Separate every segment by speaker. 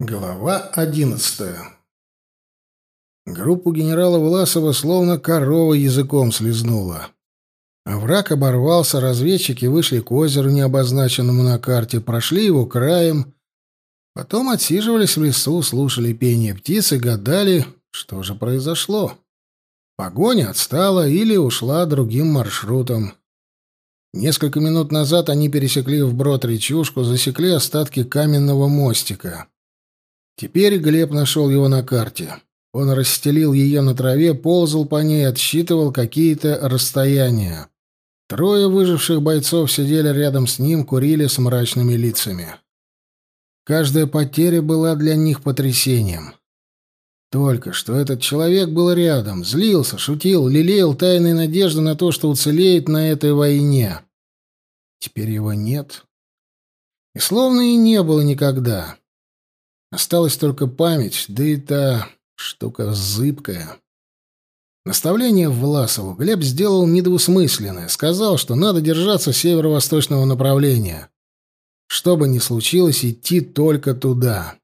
Speaker 1: Глава одиннадцатая Группу генерала Власова словно корова языком слезнула. Овраг оборвался, разведчики вышли к озеру, необозначенному на карте, прошли его краем, потом отсиживались в лесу, слушали пение птиц и гадали, что же произошло. Погоня отстала или ушла другим маршрутом. Несколько минут назад они пересекли вброд речушку, засекли остатки каменного мостика. Теперь Глеб нашел его на карте. Он расстелил ее на траве, ползал по ней, отсчитывал какие-то расстояния. Трое выживших бойцов сидели рядом с ним, курили с мрачными лицами. Каждая потеря была для них потрясением. Только что этот человек был рядом, злился, шутил, лелеял тайные надежды на то, что уцелеет на этой войне. Теперь его нет. И словно и не было никогда. Осталась только память, да и та штука зыбкая. Наставление Власову Глеб сделал недвусмысленное, сказал, что надо держаться северо-восточного направления. Что бы ни случилось, идти только туда.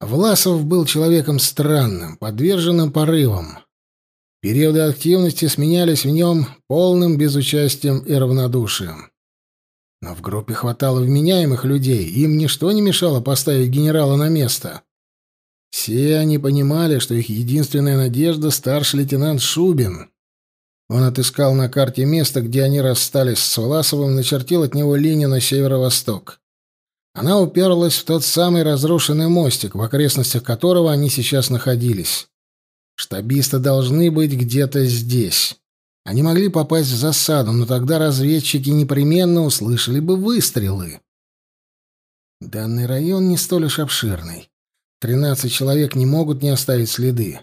Speaker 1: Власов был человеком странным, подверженным порывам. Периоды активности сменялись в нем полным безучастием и равнодушием. Но в группе хватало вменяемых людей, им ничто не мешало поставить генерала на место. Все они понимали, что их единственная надежда — старший лейтенант Шубин. Он отыскал на карте место, где они расстались с Власовым, начертил от него линию на северо-восток. Она уперлась в тот самый разрушенный мостик, в окрестностях которого они сейчас находились. Штабисты должны быть где-то здесь. Они могли попасть в засаду, но тогда разведчики непременно услышали бы выстрелы. Данный район не столь уж обширный. Тринадцать человек не могут не оставить следы.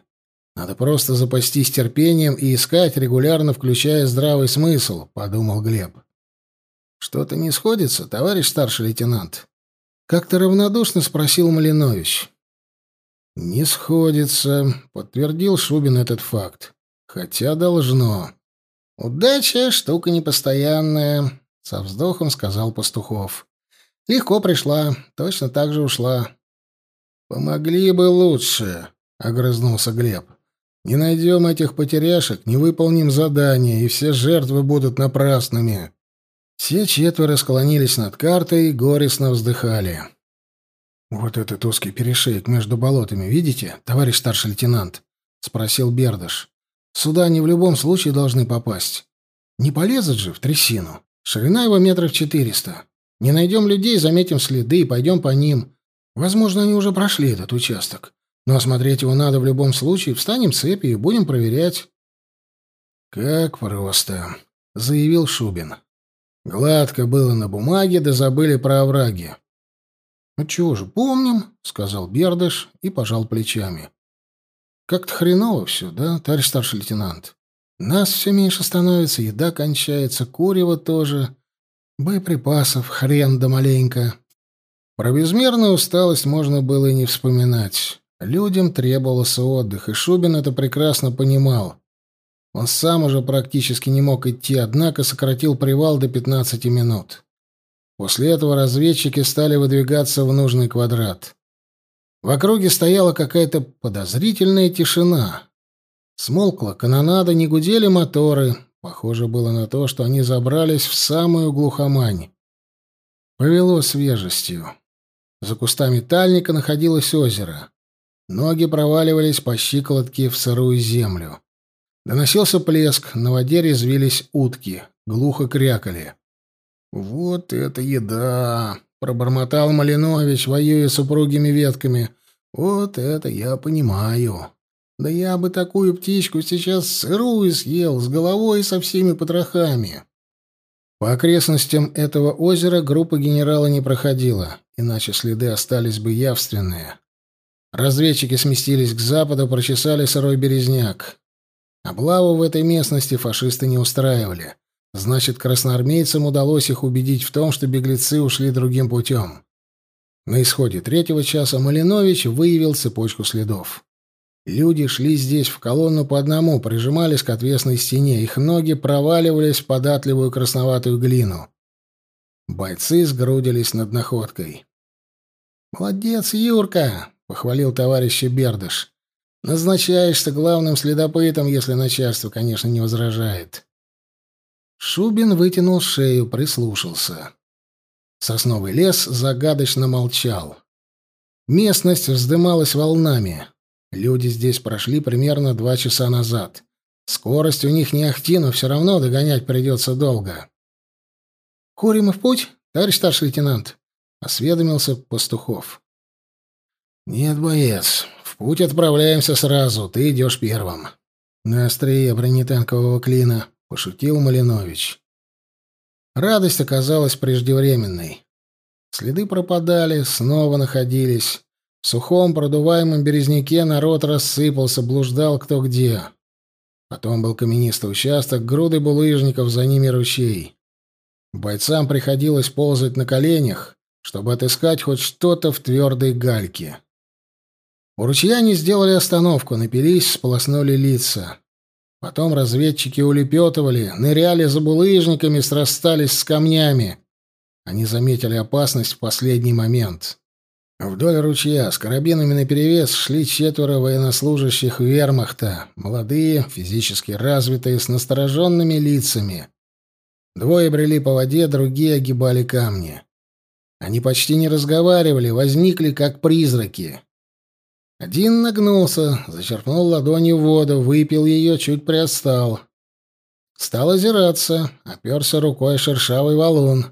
Speaker 1: Надо просто запастись терпением и искать, регулярно включая здравый смысл, — подумал Глеб. Что-то не сходится, товарищ старший лейтенант? Как-то равнодушно спросил Малинович. Не сходится, — подтвердил Шубин этот факт. Хотя должно. «Удача — штука непостоянная», — со вздохом сказал Пастухов. «Легко пришла, точно так же ушла». «Помогли бы лучше», — огрызнулся Глеб. «Не найдем этих потеряшек, не выполним задание, и все жертвы будут напрасными». Все четверо склонились над картой и горестно вздыхали. «Вот этот узкий перешеек между болотами, видите, товарищ старший лейтенант?» — спросил Бердыш. Сюда они в любом случае должны попасть. Не полезут же в трясину. Ширина его метров четыреста. Не найдем людей, заметим следы и пойдем по ним. Возможно, они уже прошли этот участок. Но осмотреть его надо в любом случае. Встанем цепью и будем проверять. «Как просто», — заявил Шубин. «Гладко было на бумаге, да забыли про овраги». «А чего же, помним», — сказал Бердыш и пожал плечами. Как-то хреново все, да, товарищ старший лейтенант? Нас все меньше становится, еда кончается, курева тоже, боеприпасов хрен да маленько. Про безмерную усталость можно было и не вспоминать. Людям требовался отдых, и Шубин это прекрасно понимал. Он сам уже практически не мог идти, однако сократил привал до 15 минут. После этого разведчики стали выдвигаться в нужный квадрат. В округе стояла какая-то подозрительная тишина. Смолкла канонада, не гудели моторы. Похоже было на то, что они забрались в самую глухомань. Повело свежестью. За кустами тальника находилось озеро. Ноги проваливались по щиколотке в сырую землю. Доносился плеск, на воде резвились утки, глухо крякали. «Вот это еда!» Пробормотал Малинович, воюя с упругими ветками. Вот это я понимаю. Да я бы такую птичку сейчас сырую съел, с головой и со всеми потрохами. По окрестностям этого озера группа генерала не проходила, иначе следы остались бы явственные. Разведчики сместились к западу, прочесали сырой березняк. Облаву в этой местности фашисты не устраивали. Значит, красноармейцам удалось их убедить в том, что беглецы ушли другим путем. На исходе третьего часа Малинович выявил цепочку следов. Люди шли здесь в колонну по одному, прижимались к отвесной стене, их ноги проваливались в податливую красноватую глину. Бойцы сгрудились над находкой. «Молодец, Юрка!» — похвалил товарищ Бердыш. «Назначаешься главным следопытом, если начальство, конечно, не возражает». Шубин вытянул шею, прислушался. Сосновый лес загадочно молчал. Местность вздымалась волнами. Люди здесь прошли примерно два часа назад. Скорость у них не ахти, но все равно догонять придется долго. «Курим и в путь, товарищ старший лейтенант?» — осведомился Пастухов. «Нет, боец, в путь отправляемся сразу, ты идешь первым». «На острие бронетанкового клина», — пошутил Малинович. Радость оказалась преждевременной. Следы пропадали, снова находились. В сухом продуваемом березняке народ рассыпался, блуждал кто где. Потом был каменистый участок, груды булыжников, за ними ручей. Бойцам приходилось ползать на коленях, чтобы отыскать хоть что-то в твердой гальке. У ручья они сделали остановку, напились, сполоснули лица. Потом разведчики улепетывали, ныряли за булыжниками, срастались с камнями. Они заметили опасность в последний момент. Вдоль ручья с карабинами наперевес шли четверо военнослужащих вермахта, молодые, физически развитые, с настороженными лицами. Двое брели по воде, другие огибали камни. Они почти не разговаривали, возникли как призраки. Один нагнулся, зачерпнул ладонью воду, выпил ее, чуть приотстал. Стал озираться, оперся рукой шершавый валун,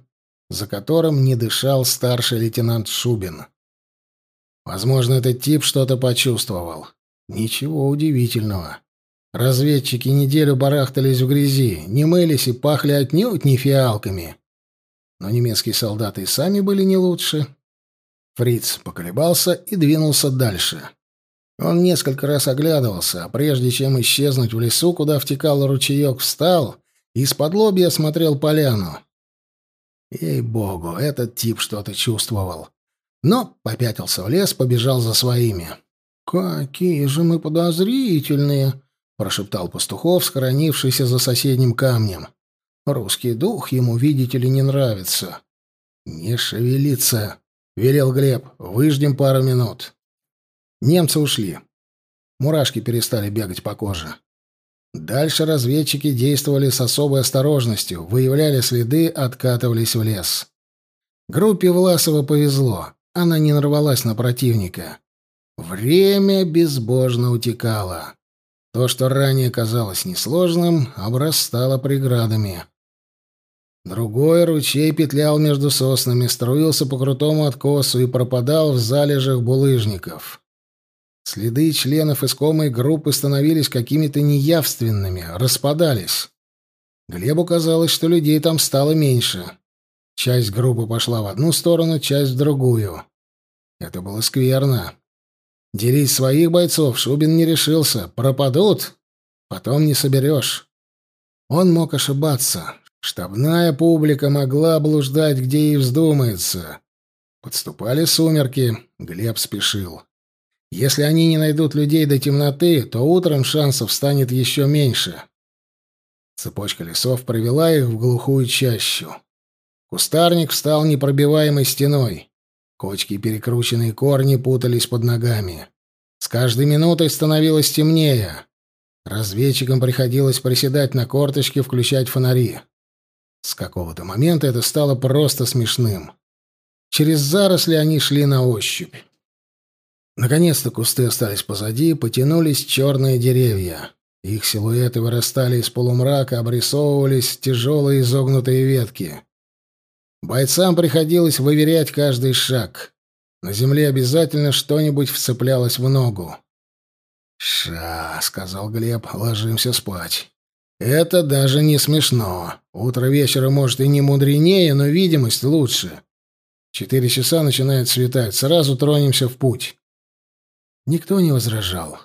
Speaker 1: за которым не дышал старший лейтенант Шубин. Возможно, этот тип что-то почувствовал. Ничего удивительного. Разведчики неделю барахтались в грязи, не мылись и пахли отнюдь не фиалками. Но немецкие солдаты и сами были не лучше. Фриц поколебался и двинулся дальше. Он несколько раз оглядывался, а прежде чем исчезнуть в лесу, куда втекал ручеек, встал и из-под лобья осмотрел поляну. Ей-богу, этот тип что-то чувствовал. Но попятился в лес, побежал за своими. «Какие же мы подозрительные!» — прошептал Пастухов, схоронившийся за соседним камнем. «Русский дух ему, видите ли, не нравится». «Не шевелиться!» — велел Глеб. «Выждем пару минут». Немцы ушли. Мурашки перестали бегать по коже. Дальше разведчики действовали с особой осторожностью, выявляли следы, откатывались в лес. Группе Власова повезло. Она не нарвалась на противника. Время безбожно утекало. То, что ранее казалось несложным, обрастало преградами. Другой ручей петлял между соснами, струился по крутому откосу и пропадал в залежах булыжников. Следы членов искомой группы становились какими-то неявственными, распадались. Глебу казалось, что людей там стало меньше. Часть группы пошла в одну сторону, часть в другую. Это было скверно. Делить своих бойцов Шубин не решился. Пропадут, потом не соберешь. Он мог ошибаться. Штабная публика могла блуждать, где ей вздумается. Подступали сумерки. Глеб спешил. Если они не найдут людей до темноты, то утром шансов станет еще меньше. Цепочка лесов провела их в глухую чащу. Кустарник встал непробиваемой стеной. Кочки и перекрученные корни путались под ногами. С каждой минутой становилось темнее. Разведчикам приходилось приседать на корточки, включать фонари. С какого-то момента это стало просто смешным. Через заросли они шли на ощупь. Наконец-то кусты остались позади, потянулись черные деревья. Их силуэты вырастали из полумрака, обрисовывались тяжелые изогнутые ветки. Бойцам приходилось выверять каждый шаг. На земле обязательно что-нибудь вцеплялось в ногу. «Ша», — сказал Глеб, — «ложимся спать». «Это даже не смешно. Утро вечера, может, и не мудренее, но видимость лучше. Четыре часа начинает светать. Сразу тронемся в путь». Никто не возражал.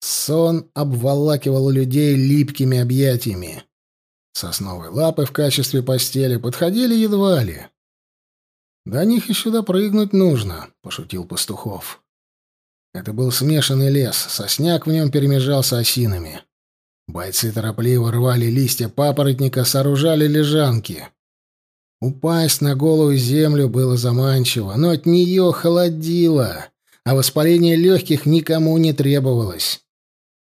Speaker 1: Сон обволакивал людей липкими объятиями. Сосновые лапы в качестве постели подходили едва ли. «До них еще допрыгнуть нужно», — пошутил Пастухов. Это был смешанный лес, сосняк в нем перемежался осинами. Бойцы торопливо рвали листья папоротника, сооружали лежанки. Упасть на голую землю было заманчиво, но от нее холодило, а воспаление легких никому не требовалось.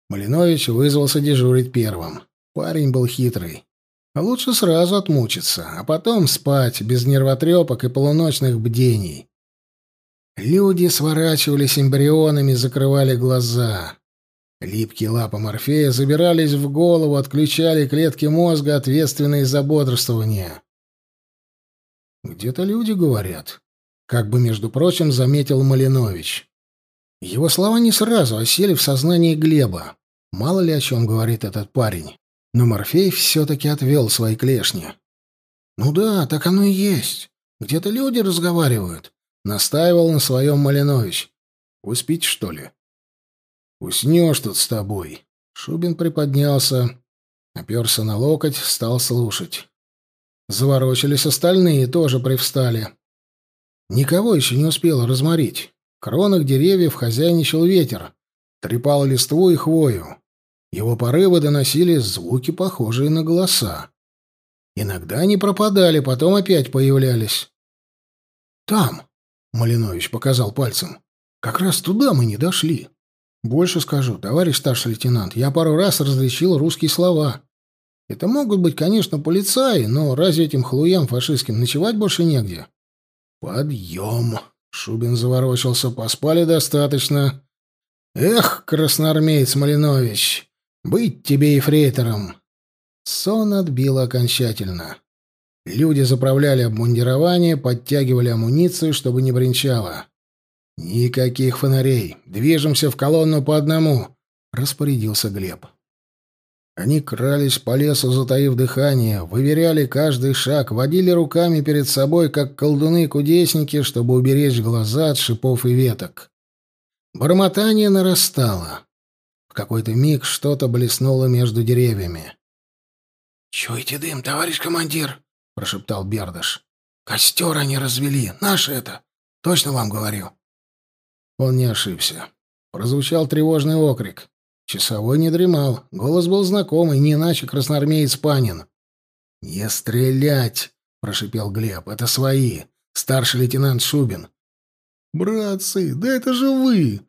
Speaker 1: Малинович вызвался дежурить первым. Парень был хитрый. Лучше сразу отмучиться, а потом спать, без нервотрепок и полуночных бдений. Люди сворачивались эмбрионами, закрывали глаза. Липкие лапы Морфея забирались в голову, отключали клетки мозга, ответственные за бодрствование. «Где-то люди говорят», — как бы, между прочим, заметил Малинович. Его слова не сразу осели в сознании Глеба. Мало ли о чем говорит этот парень. Но Морфей все-таки отвел свои клешни. «Ну да, так оно и есть. Где-то люди разговаривают», — настаивал на своем Малинович. «Успить, что ли?» «Уснешь тут с тобой». Шубин приподнялся, оперся на локоть, стал слушать. Заворочились остальные, тоже привстали. Никого еще не успело разморить. В кронах деревьев хозяйничал ветер, трепал листву и хвою. Его порывы доносили звуки, похожие на голоса. Иногда они пропадали, потом опять появлялись. «Там!» — Малинович показал пальцем. «Как раз туда мы не дошли. Больше скажу, товарищ старший лейтенант, я пару раз различил русские слова. Это могут быть, конечно, полицаи, но разве этим хлуям фашистским ночевать больше негде?» «Подъем!» — Шубин заворочился. «Поспали достаточно. Эх, красноармеец Малинович!» Быть тебе ефрейтором. Сон отбил окончательно. Люди заправляли обмундирование, подтягивали амуницию, чтобы не бренчало. Никаких фонарей. Движемся в колонну по одному, распорядился Глеб. Они крались по лесу, затаив дыхание, выверяли каждый шаг, водили руками перед собой, как колдуны-кудесники, чтобы уберечь глаза от шипов и веток. Бормотание нарастало какой-то миг что-то блеснуло между деревьями. «Чуете дым, товарищ командир?» — прошептал Бердыш. «Костер они развели. Наш это. Точно вам говорю». Он не ошибся. Прозвучал тревожный окрик. Часовой не дремал. Голос был знакомый, не иначе красноармеец Панин. «Не стрелять!» — прошипел Глеб. «Это свои. Старший лейтенант Шубин». «Братцы, да это же вы!»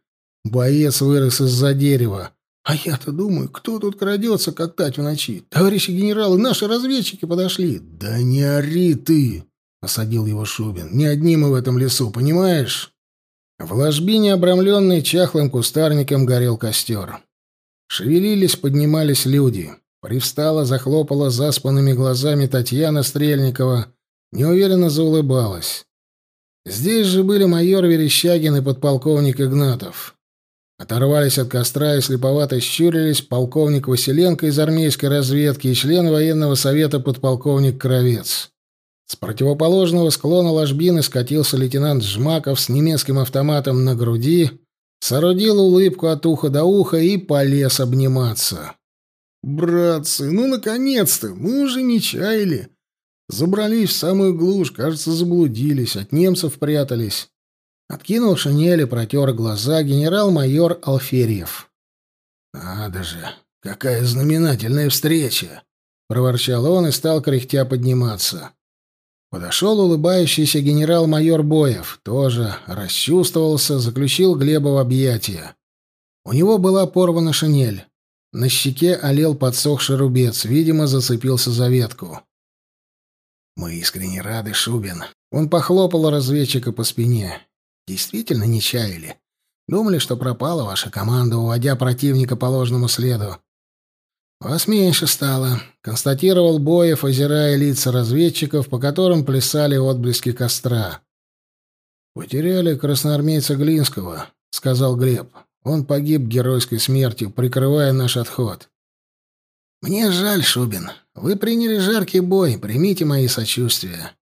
Speaker 1: Боец вырос из-за дерева. А я-то думаю, кто тут крадется, как тать в ночи? Товарищи генералы, наши разведчики подошли. Да не ори ты, осадил его Шубин. Не одни мы в этом лесу, понимаешь? В ложбине, обрамленной чахлым кустарником, горел костер. Шевелились, поднимались люди. Привстала, захлопала заспанными глазами Татьяна Стрельникова, неуверенно заулыбалась. Здесь же были майор Верещагин и подполковник Игнатов. Оторвались от костра и слеповато щурились полковник Василенко из армейской разведки и член военного совета подполковник Кровец. С противоположного склона ложбины скатился лейтенант Жмаков с немецким автоматом на груди, соорудил улыбку от уха до уха и полез обниматься. «Братцы, ну, наконец-то! Мы уже не чаяли!» Забрались в самую глушь, кажется, заблудились, от немцев прятались. Откинул шинель и протер глаза генерал-майор Алферьев. «Надо же, какая знаменательная встреча!» — проворчал он и стал кряхтя подниматься. Подошел улыбающийся генерал-майор Боев, тоже расчувствовался, заключил Глеба в объятия. У него была порвана шинель. На щеке олел подсохший рубец, видимо, зацепился за ветку. «Мы искренне рады, Шубин». Он похлопал разведчика по спине. Действительно не чаяли. Думали, что пропала ваша команда, уводя противника по ложному следу. Вас меньше стало, констатировал Боев, озирая лица разведчиков, по которым плясали отблески костра. Потеряли красноармейца Глинского, сказал Глеб. Он погиб геройской смертью, прикрывая наш отход. Мне жаль, Шубин. Вы приняли жаркий бой, примите мои сочувствия.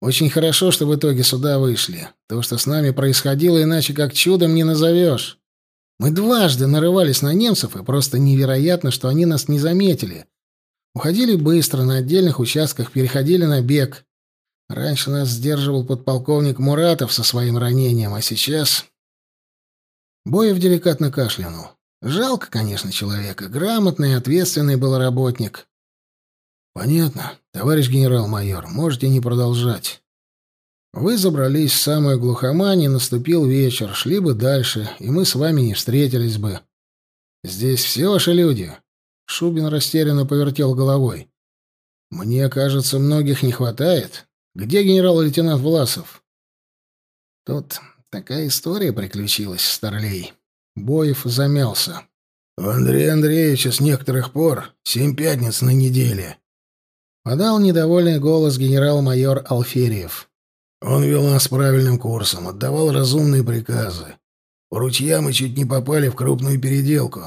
Speaker 1: Очень хорошо, что в итоге сюда вышли. То, что с нами происходило, иначе как чудом не назовешь. Мы дважды нарывались на немцев, и просто невероятно, что они нас не заметили. Уходили быстро, на отдельных участках переходили на бег. Раньше нас сдерживал подполковник Муратов со своим ранением, а сейчас... Боев деликатно кашлянул. Жалко, конечно, человека. Грамотный и ответственный был работник. Понятно, товарищ генерал-майор, можете не продолжать. Вы забрались в самую глухомань, и наступил вечер, шли бы дальше, и мы с вами не встретились бы. Здесь все ваши люди. Шубин растерянно повертел головой. Мне кажется, многих не хватает. Где генерал-лейтенант Власов? Тут такая история приключилась, старлей. Боев замялся. У Андрея Андреевича с некоторых пор семь пятниц на неделе. Подал недовольный голос генерал-майор Алфериев. Он вел нас правильным курсом, отдавал разумные приказы. У ручья мы чуть не попали в крупную переделку.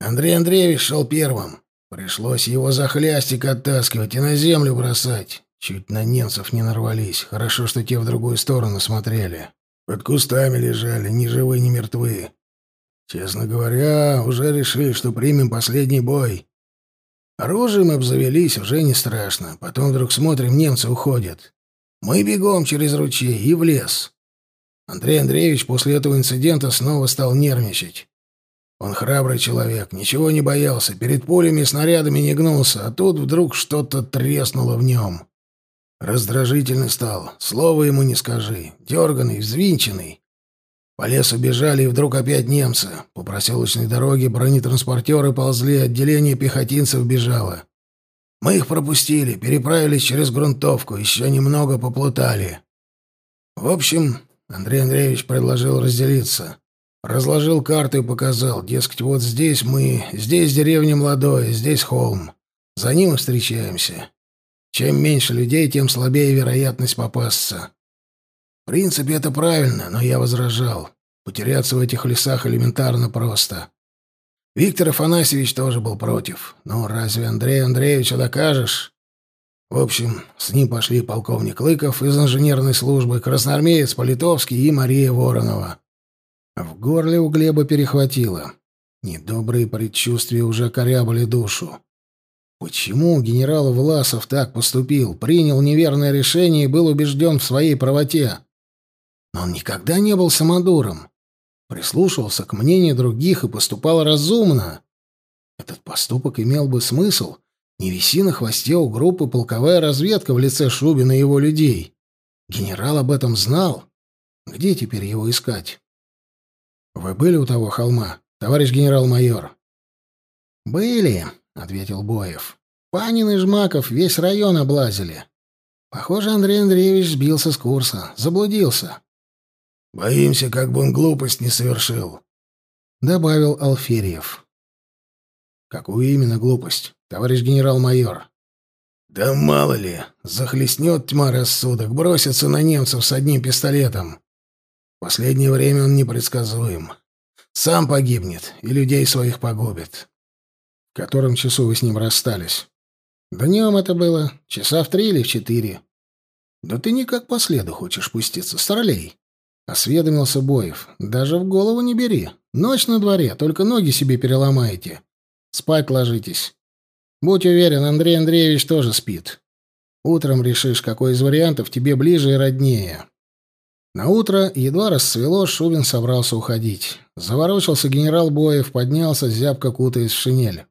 Speaker 1: Андрей Андреевич шел первым. Пришлось его за хлястик оттаскивать и на землю бросать. Чуть на немцев не нарвались. Хорошо, что те в другую сторону смотрели. Под кустами лежали, ни живые, ни мертвые. Честно говоря, уже решили, что примем последний бой. Оружием обзавелись, уже не страшно. Потом вдруг смотрим, немцы уходят. Мы бегом через ручей и в лес. Андрей Андреевич после этого инцидента снова стал нервничать. Он храбрый человек, ничего не боялся, перед пулями и снарядами не гнулся, а тут вдруг что-то треснуло в нем. Раздражительный стал, слова ему не скажи, дерганный, взвинченный. По лесу бежали, и вдруг опять немцы. По проселочной дороге бронетранспортеры ползли, отделение пехотинцев бежало. Мы их пропустили, переправились через грунтовку, еще немного поплутали. В общем, Андрей Андреевич предложил разделиться. Разложил карту и показал, дескать, вот здесь мы, здесь деревня Молодое, здесь холм. За ним и встречаемся. Чем меньше людей, тем слабее вероятность попасться. В принципе, это правильно, но я возражал. Потеряться в этих лесах элементарно просто. Виктор Афанасьевич тоже был против. Ну, разве Андрея Андреевича докажешь? В общем, с ним пошли полковник Лыков из инженерной службы, красноармеец Политовский и Мария Воронова. В горле у Глеба перехватило. Недобрые предчувствия уже корябали душу. Почему генерал Власов так поступил, принял неверное решение и был убежден в своей правоте? Но он никогда не был самодуром прислушивался к мнению других и поступал разумно. Этот поступок имел бы смысл, не виси на хвосте у группы полковая разведка в лице Шубина и его людей. Генерал об этом знал. Где теперь его искать? Вы были у того холма, товарищ генерал-майор? Были, ответил Боев. Панин и Жмаков весь район облазили. Похоже, Андрей Андреевич сбился с курса, заблудился. Боимся, как бы он глупость не совершил», — добавил Алферьев. «Какую именно глупость, товарищ генерал-майор?» «Да мало ли, захлестнет тьма рассудок, бросится на немцев с одним пистолетом. В последнее время он непредсказуем. Сам погибнет и людей своих погубит». «В котором часу вы с ним расстались?» «Днем это было, часа в три или в четыре». «Да ты никак по следу хочешь пуститься, старлей». Осведомился Боев. «Даже в голову не бери. Ночь на дворе, только ноги себе переломаете. Спать ложитесь. Будь уверен, Андрей Андреевич тоже спит. Утром решишь, какой из вариантов тебе ближе и роднее». На утро, едва рассвело, Шубин собрался уходить. Заворочился генерал Боев, поднялся, зябко кутаясь в шинель.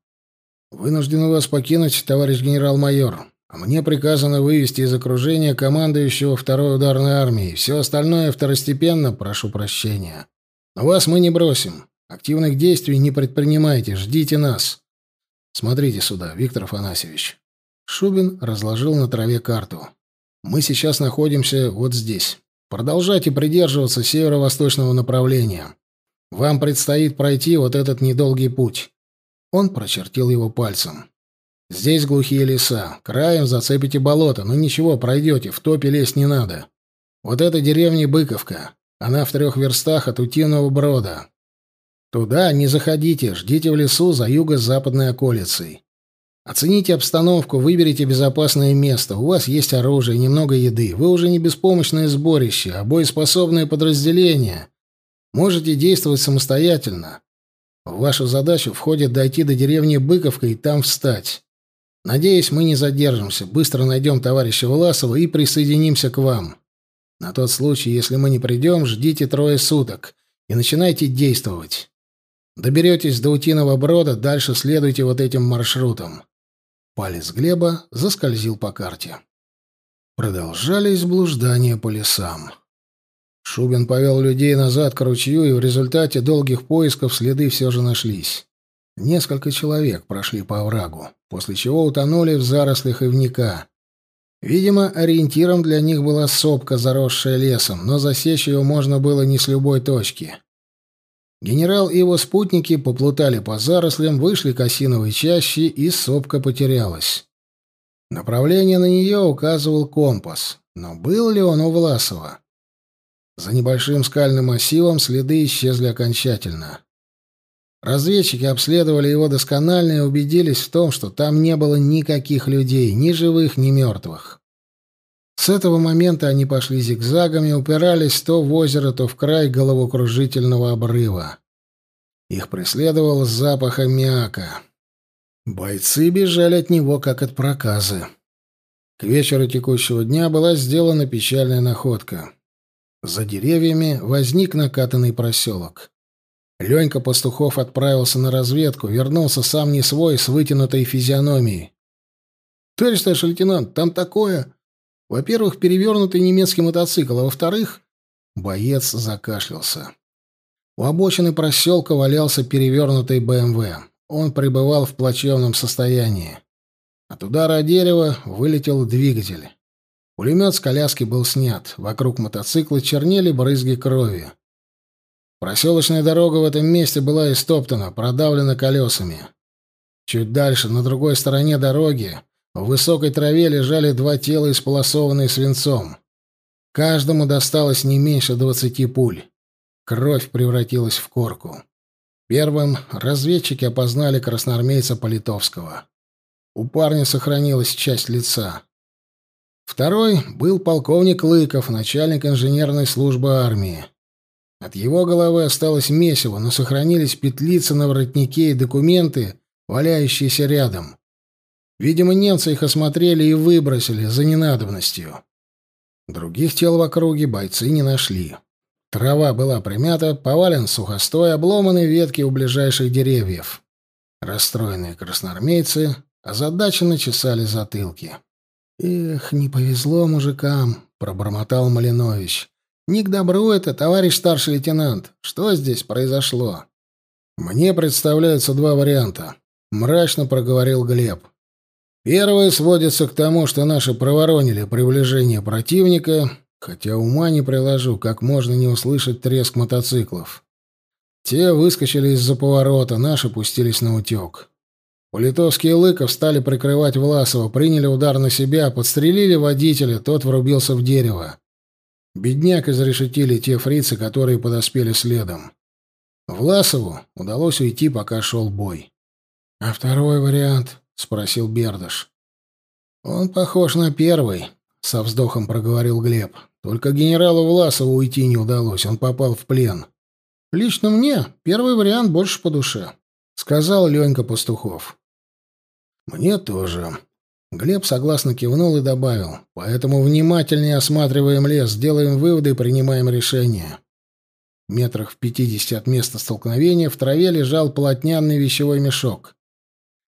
Speaker 1: «Вынужден вас покинуть, товарищ генерал-майор. А мне приказано вывести из окружения командующего второй ударной армией. Все остальное второстепенно, прошу прощения. Но вас мы не бросим. Активных действий не предпринимайте, ждите нас. Смотрите сюда, Виктор Афанасьевич. Шубин разложил на траве карту. Мы сейчас находимся вот здесь. Продолжайте придерживаться северо-восточного направления. Вам предстоит пройти вот этот недолгий путь. Он прочертил его пальцем. Здесь глухие леса. Краем зацепите болото, но ничего, пройдете, в топе лезть не надо. Вот эта деревня Быковка. Она в трех верстах от Утиного брода. Туда не заходите, ждите в лесу за юго-западной околицей. Оцените обстановку, выберите безопасное место. У вас есть оружие, немного еды. Вы уже не беспомощное сборище, а боеспособное подразделение. Можете действовать самостоятельно. В вашу задачу входит дойти до деревни Быковка и там встать. Надеюсь, мы не задержимся, быстро найдем товарища Власова и присоединимся к вам. На тот случай, если мы не придем, ждите трое суток и начинайте действовать. Доберетесь до Утиного Брода, дальше следуйте вот этим маршрутом. Палец Глеба заскользил по карте. Продолжались блуждания по лесам. Шубин повел людей назад к ручью, и в результате долгих поисков следы все же нашлись. Несколько человек прошли по оврагу, после чего утонули в зарослях ивника. Видимо, ориентиром для них была сопка, заросшая лесом, но засечь ее можно было не с любой точки. Генерал и его спутники поплутали по зарослям, вышли к осиновой чаще, и сопка потерялась. Направление на нее указывал компас, но был ли он у Власова? За небольшим скальным массивом следы исчезли окончательно. Разведчики обследовали его досконально и убедились в том, что там не было никаких людей, ни живых, ни мертвых. С этого момента они пошли зигзагами, упирались то в озеро, то в край головокружительного обрыва. Их преследовал запах аммиака. Бойцы бежали от него, как от проказы. К вечеру текущего дня была сделана печальная находка. За деревьями возник накатанный проселок. Ленька Пастухов отправился на разведку, вернулся сам не свой, с вытянутой физиономией. «Товарищ старший лейтенант, там такое...» «Во-первых, перевернутый немецкий мотоцикл, а во-вторых...» Боец закашлялся. У обочины проселка валялся перевернутый БМВ. Он пребывал в плачевном состоянии. От удара о дерево вылетел двигатель. Пулемет с коляски был снят. Вокруг мотоцикла чернели брызги крови. Проселочная дорога в этом месте была истоптана, продавлена колесами. Чуть дальше, на другой стороне дороги, в высокой траве лежали два тела, исполосованные свинцом. Каждому досталось не меньше двадцати пуль. Кровь превратилась в корку. Первым разведчики опознали красноармейца Политовского. У парня сохранилась часть лица. Второй был полковник Лыков, начальник инженерной службы армии. От его головы осталось месиво, но сохранились петлицы на воротнике и документы, валяющиеся рядом. Видимо, немцы их осмотрели и выбросили за ненадобностью. Других тел в округе бойцы не нашли. Трава была примята, повален сухостой, обломаны ветки у ближайших деревьев. Расстроенные красноармейцы озадаченно чесали затылки. «Эх, не повезло мужикам», — пробормотал Малинович. «Не к добру это, товарищ старший лейтенант. Что здесь произошло?» «Мне представляются два варианта», — мрачно проговорил Глеб. «Первый сводится к тому, что наши проворонили приближение противника Хотя ума не приложу, как можно не услышать треск мотоциклов. Те выскочили из-за поворота, наши пустились на утек. Политовские Лыков стали прикрывать Власова, приняли удар на себя, подстрелили водителя, тот врубился в дерево. Бедняк изрешетили те фрицы, которые подоспели следом. Власову удалось уйти, пока шел бой. — А второй вариант? — спросил Бердыш. — Он похож на первый, — со вздохом проговорил Глеб. Только генералу Власову уйти не удалось, он попал в плен. Лично мне первый вариант больше по душе, сказал Ленька Пастухов. Мне тоже. Глеб согласно кивнул и добавил: "Поэтому внимательнее осматриваем лес, делаем выводы и принимаем решения". Метрах в пятидесяти от места столкновения в траве лежал полотняный вещевой мешок.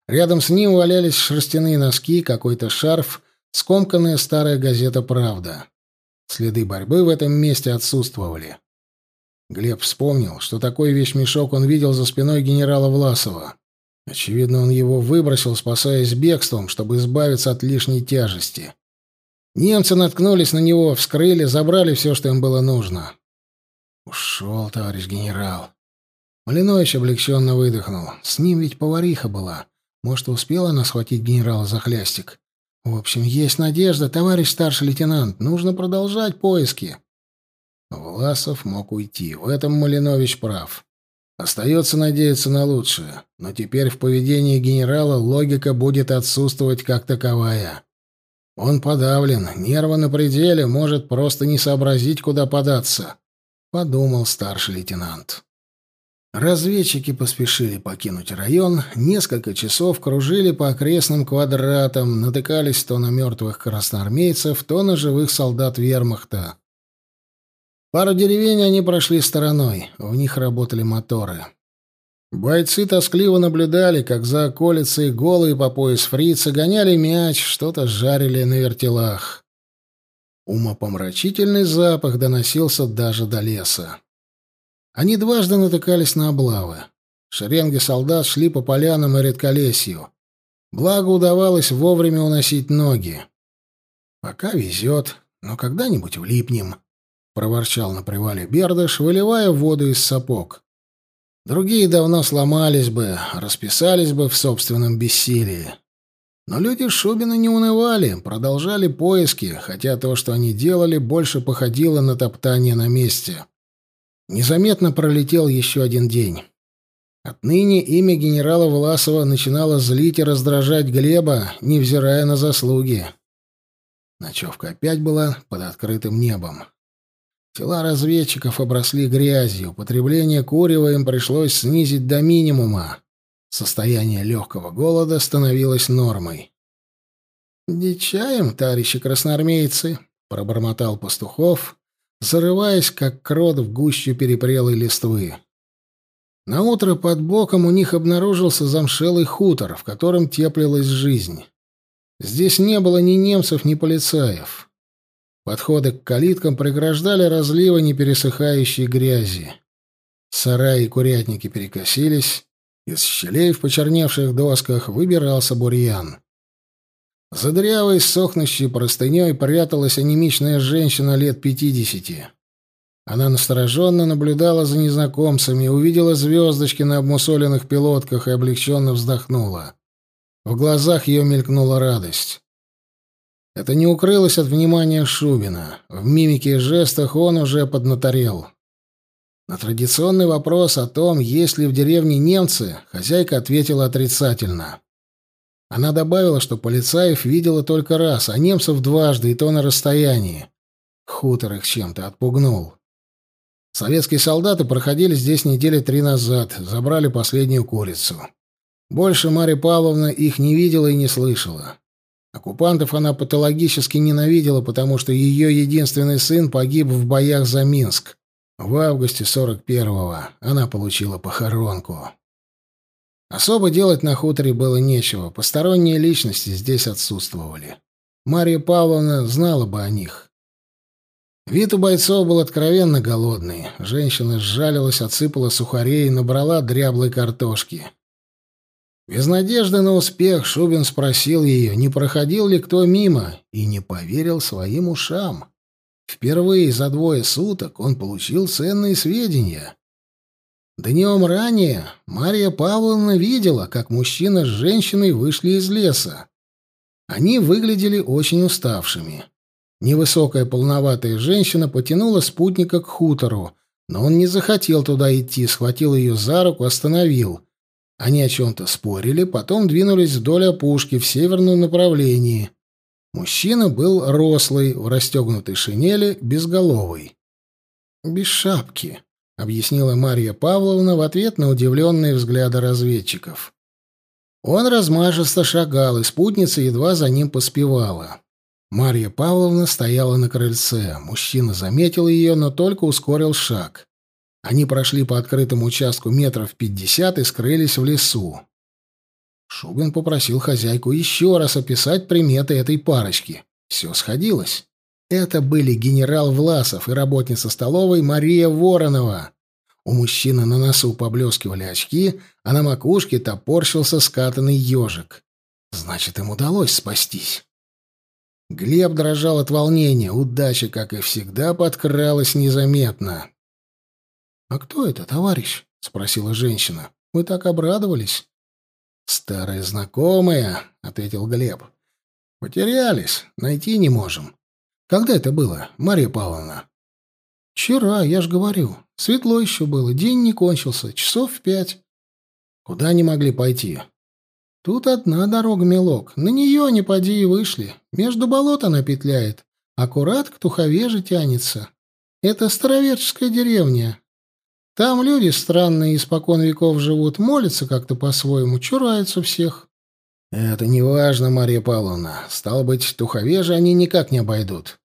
Speaker 1: Рядом с ним валялись шерстяные носки, какой-то шарф, скомканная старая газета «Правда». Следы борьбы в этом месте отсутствовали. Глеб вспомнил, что такой вещмешок он видел за спиной генерала Власова. Очевидно, он его выбросил, спасаясь бегством, чтобы избавиться от лишней тяжести. Немцы наткнулись на него, вскрыли, забрали все, что им было нужно. «Ушел, товарищ генерал». Малинович облегченно выдохнул. С ним ведь повариха была. Может, успела она схватить генерала за хлястик? В общем, есть надежда, товарищ старший лейтенант. Нужно продолжать поиски. Власов мог уйти. В этом Малинович прав. Остается надеяться на лучшее. Но теперь в поведении генерала логика будет отсутствовать как таковая. Он подавлен, нервы на пределе, может просто не сообразить, куда податься, подумал старший лейтенант. Разведчики поспешили покинуть район, несколько часов кружили по окрестным квадратам, натыкались то на мертвых красноармейцев, то на живых солдат вермахта. Пару деревень они прошли стороной, в них работали моторы. Бойцы тоскливо наблюдали, как за околицей голые по пояс фрицы гоняли мяч, что-то жарили на вертелах. Умопомрачительный запах доносился даже до леса. Они дважды натыкались на облавы. Шеренги солдат шли по полянам и редколесью. Благо удавалось вовремя уносить ноги. «Пока везет, но когда-нибудь влипнем», — проворчал на привале Бердыш, выливая воду из сапог. Другие давно сломались бы, расписались бы в собственном бессилии. Но люди Шубина не унывали, продолжали поиски, хотя то, что они делали, больше походило на топтание на месте. Незаметно пролетел еще один день. Отныне имя генерала Власова начинало злить и раздражать Глеба, невзирая на заслуги. Ночевка опять была под открытым небом. Тела разведчиков обросли грязью, потребление курева им пришлось снизить до минимума. Состояние легкого голода становилось нормой. «Дичаем, товарищи красноармейцы», — пробормотал Пастухов, зарываясь, как крот в гущу перепрелой листвы. Наутро под боком у них обнаружился замшелый хутор, в котором теплилась жизнь. Здесь не было ни немцев, ни полицаев. Подходы к калиткам преграждали разливы непересыхающей грязи. Сараи и курятники перекосились, из щелей в почерневших досках выбирался бурьян. За дрявой, сохнущей простыней пряталась анемичная женщина лет пятидесяти. Она настороженно наблюдала за незнакомцами, увидела звездочки на обмусоленных пилотках и облегченно вздохнула. В глазах ее мелькнула радость. Это не укрылось от внимания Шубина. В мимике и жестах он уже поднаторел. На традиционный вопрос о том, есть ли в деревне немцы, хозяйка ответила отрицательно. Она добавила, что полицаев видела только раз, а немцев дважды, и то на расстоянии. Хутор их чем-то отпугнул. Советские солдаты проходили здесь недели три назад, забрали последнюю курицу. Больше Марья Павловна их не видела и не слышала. Оккупантов она патологически ненавидела, потому что ее единственный сын погиб в боях за Минск. В августе 41-го она получила похоронку. Особо делать на хуторе было нечего, посторонние личности здесь отсутствовали. Марья Павловна знала бы о них. Вид у бойцов был откровенно голодный. Женщина сжалилась, отсыпала сухарей и набрала дряблой картошки. Без надежды на успех Шубин спросил ее, не проходил ли кто мимо, и не поверил своим ушам. Впервые за двое суток он получил ценные сведения. Днем ранее Мария Павловна видела, как мужчина с женщиной вышли из леса. Они выглядели очень уставшими. Невысокая полноватая женщина потянула спутника к хутору, но он не захотел туда идти, схватил ее за руку, остановил. Они о чем-то спорили, потом двинулись вдоль опушки в северном направлении. Мужчина был рослый, в расстегнутой шинели, безголовый. «Без шапки», — объяснила Марья Павловна в ответ на удивленные взгляды разведчиков. Он размашисто шагал, и спутница едва за ним поспевала. Марья Павловна стояла на крыльце. Мужчина заметил ее, но только ускорил шаг. Они прошли по открытому участку метров пятьдесят и скрылись в лесу. Шубин попросил хозяйку еще раз описать приметы этой парочки. Все сходилось. Это были генерал Власов и работница столовой Мария Воронова. У мужчины на носу поблескивали очки, а на макушке топорщился скатанный ежик. Значит, им удалось спастись. Глеб дрожал от волнения. Удача, как и всегда, подкралась незаметно. «А кто это, товарищ?» — спросила женщина. «Мы так обрадовались». «Старая знакомая», — ответил Глеб. «Потерялись. Найти не можем. Когда это было, Мария Павловна?» «Вчера, я ж говорю. Светло еще было. День не кончился. Часов в пять». «Куда не могли пойти?» Тут одна дорога, мелок. На нее не поди и вышли. Между болот она петляет. Аккурат к Туховеже тянется. Это староверческая деревня. Там люди странные испокон веков живут, молятся как-то по-своему, чураются всех. Это не важно, Мария Павловна. Стало быть, Туховежи они никак не обойдут.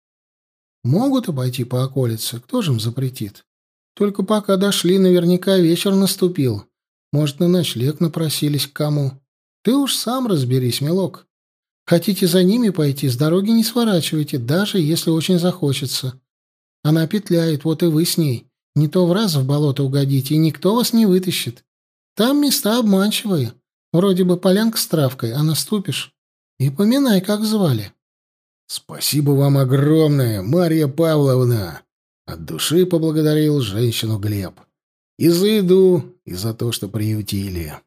Speaker 1: Могут обойти по околице, кто же им запретит? Только пока дошли, наверняка вечер наступил. Может, на ночлег напросились к кому. Ты уж сам разберись, милок. Хотите за ними пойти, с дороги не сворачивайте, даже если очень захочется. Она петляет, вот и вы с ней. Не то в раз в болото угодите, и никто вас не вытащит. Там места обманчивые. Вроде бы полянка с травкой, а наступишь. И поминай, как звали.
Speaker 2: Спасибо вам огромное, Марья Павловна. От души поблагодарил женщину Глеб. И за еду, и за то, что приютили.